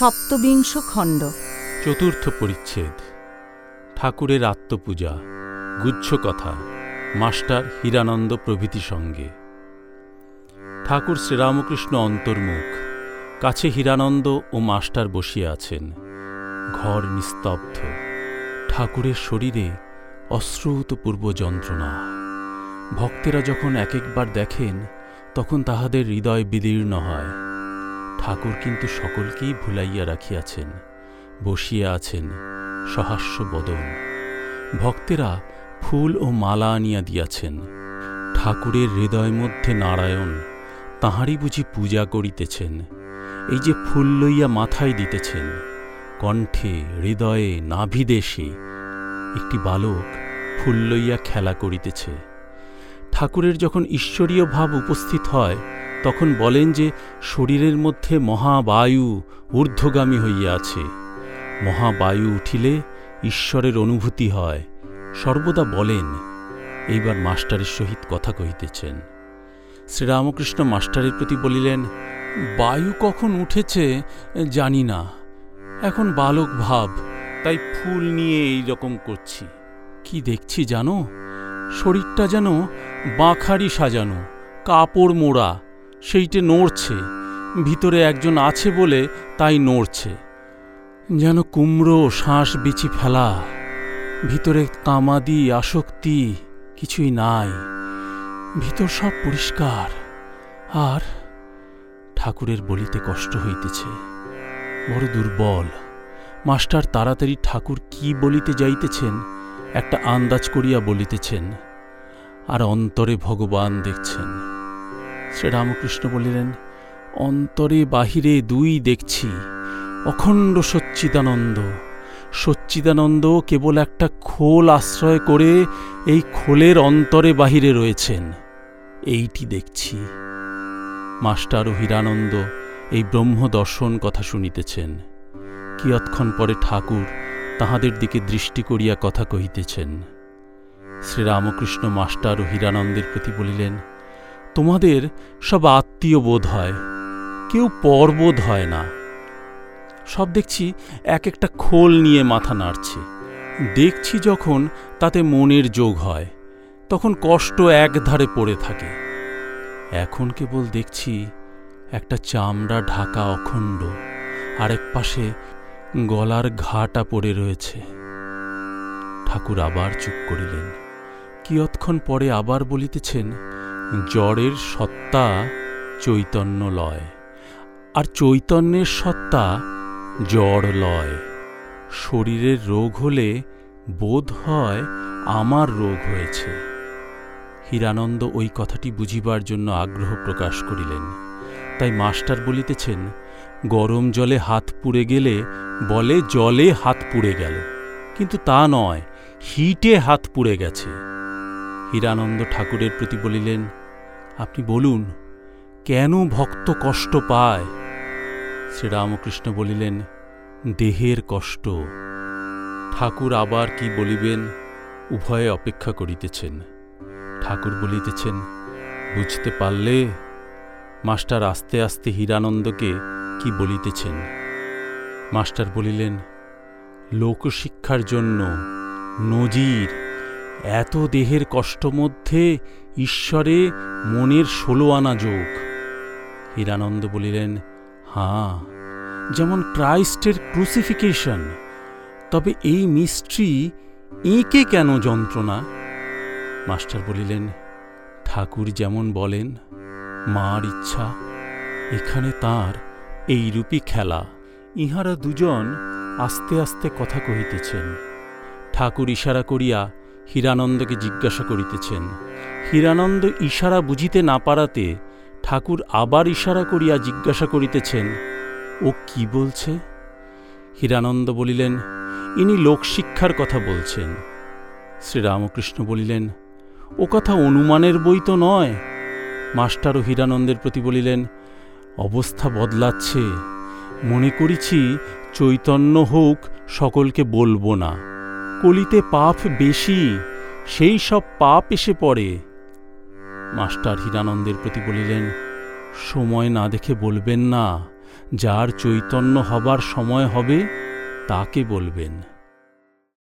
সপ্তবিংশ খণ্ড। চতুর্থ পরিচ্ছেদ। ঠাকুরের আত্মপূজা, গুচ্ছ কথা, মাস্টার হীরানন্দ প্রভৃতি সঙ্গে। ঠাকুর শ্রীরামকৃষ্ণ অন্তর্মুখ, কাছে হীরানন্দ ও মাস্টার বসিয়া আছেন। ঘর নিস্তব্ধ। ঠাকুরের শরীরে অশ্রুতপূর্ব যন্ত্রণা। ভক্তেরা যখন এক একবার দেখেন, তখন তাহাদের হৃদয় বিদীর্ণ হয়। ঠাকুর কিন্তু সকলকেই ভুলাইয়া রাখিয়াছেন, বসিয়া আছেন সহাস্য বদন। ভক্তেরা ফুল ও মালা আনিয়া দিয়াছেন, ঠাকুরের হৃদয় মধ্যে নারায়ণ তাহারই বুঝি পূজা করিতেছেন, এই যে ফুল লইয়া মাথায় দিতেছেন, কণ্ঠে, হৃদয়ে, নাভিদেশে একটি বালক ফুল লইয়া খেলা করিতেছে। ঠাকুরের যখন ঈশ্বরীয় ভাব উপস্থিত হয় তখন বলেন যে শরীরের মধ্যে মহাবায়ু ঊর্ধ্বগামী হইয়া আছে। মহাবায়ু উঠিলে ঈশ্বরের অনুভূতি হয়। সর্বদা বলেন, এইবার মাস্টারের সহিত কথা কহিতেছেন। শ্রীরামকৃষ্ণ মাস্টারের প্রতি বলিলেন, বায়ু কখন উঠেছে জানি না। এখন বালক ভাব, তাই ফুল নিয়ে এই রকম করছি। কি দেখছি জানো? শরীরটা যেন বাঁখারি সাজানো, কাপড় মোড়া। সেইটে নড়ছে, ভিতরে একজন আছে বলে তাই নড়ছে। যেন কুমড়ো শ্বাস বিচি ফেলা, ভিতরে কামাদি, আসক্তি কিছুই নাই, ভিতর সব পরিষ্কার। আর ঠাকুরের বলিতে কষ্ট হইতেছে, বড় দুর্বল। মাস্টার তাড়াতাড়ি ঠাকুর কি বলিতে যাইতেছেন, একটা আন্দাজ করিয়া বলিতেছেন, আর অন্তরে ভগবান দেখছেন। শ্রীরামকৃষ্ণ বলিলেন, অন্তরে বাহিরে দুই দেখছি, অখণ্ড সচ্চিদানন্দ। সচ্চিদানন্দ কেবল একটা খোল আশ্রয় করে এই খোলের অন্তরে বাহিরে রয়েছেন। এইটি দেখছি। মাস্টার ও হীরানন্দ এই ব্রহ্মদর্শন কথা শুনিতেছেন। কিয়ৎক্ষণ পরে ঠাকুর তাহাদের দিকে দৃষ্টি করিয়া কথা কহিতেছেন। শ্রীরামকৃষ্ণ মাস্টার ও হীরানন্দের প্রতি বলিলেন তোমাদের সব আত্মীয় বোধ হয়, কেউ পরবোধ হয় না। সব দেখছি এক একটা খোল নিয়ে মাথা নাড়ছে। দেখছি যখন তাতে মনের যোগ হয়, তখন কষ্ট একধারে পড়ে থাকে। এখন কেবল দেখছি একটা চামড়া ঢাকা অখণ্ড, আরেক পাশে গলার ঘাটা পড়ে রয়েছে। ঠাকুর আবার চুপ করিলেন। কিয়ৎক্ষণ পরে আবার বলিতেছেন জড়ের সত্তা চৈতন্য লয়। আর চৈতন্যের সত্তা জড় লয়। শরীরের রোগ হলে বোধ হয় আমার রোগ হয়েছে। হীরানন্দ ওই কথাটি বুঝিবার জন্য আগ্রহ প্রকাশ করিলেন। তাই মাস্টার বলিতেছেন, গরম জলে হাত পুড়ে গেলে বলে জলে হাত পুড়ে গেল। কিন্তু তা নয়, হিটে হাত পুড়ে গেছে। হীরানন্দ ঠাকুরের প্রতি বলিলেন আপনি বলুন, কেন ভক্ত কষ্ট পায়? শ্রীরামকৃষ্ণ বলিলেন, দেহের কষ্ট। ঠাকুর আবার কি বলিবেন, উভয়ে অপেক্ষা করিতেছেন। ঠাকুর বলিতেছেন, বুঝতে পারলে, মাস্টার আস্তে আস্তে হীরানন্দকে কি বলিতেছেন? মাস্টার বলিলেন, লোকশিক্ষার জন্য নজির এত দেহের কষ্ট মধ্যে ঈশ্বরে মনের ষোলো আনা যোগ। হীরানন্দ বলিলেন, হাঁ, যেমন ক্রাইস্টের ক্রুসিফিকেশন, তবে এই মিস্ট্রি এঁকে কেন যন্ত্রণা? মাস্টার বলিলেন, ঠাকুর যেমন বলেন, মার ইচ্ছা, এখানে তার এইরূপই খেলা। ইহারা দুজন আস্তে আস্তে কথা কহিতেছেন। ঠাকুর ইশারা করিয়া হীরানন্দকে জিজ্ঞাসা করিতেছেন, হীরানন্দ ইশারা বুঝিতে না পারাতে ঠাকুর আবার ইশারা করিয়া জিজ্ঞাসা করিতেছেন, ও কি বলছে? হীরানন্দ বলিলেন, ইনি লোকশিক্ষার কথা বলছেন। শ্রীরামকৃষ্ণ বলিলেন, ও কথা অনুমানের বই তো নয়। মাস্টার ও হীরানন্দের প্রতি বলিলেন, অবস্থা বদলাচ্ছে। মনে করিছি চৈতন্য হোক সকলকে বলব না। কলিতে পাপ বেশি, সেই সব পাপ এসে পড়ে। মাস্টার হীরানন্দের প্রতি বলিলেন, সময় না দেখে বলবেন না, যার চৈতন্য হবার সময় হবে, তাকে বলবেন।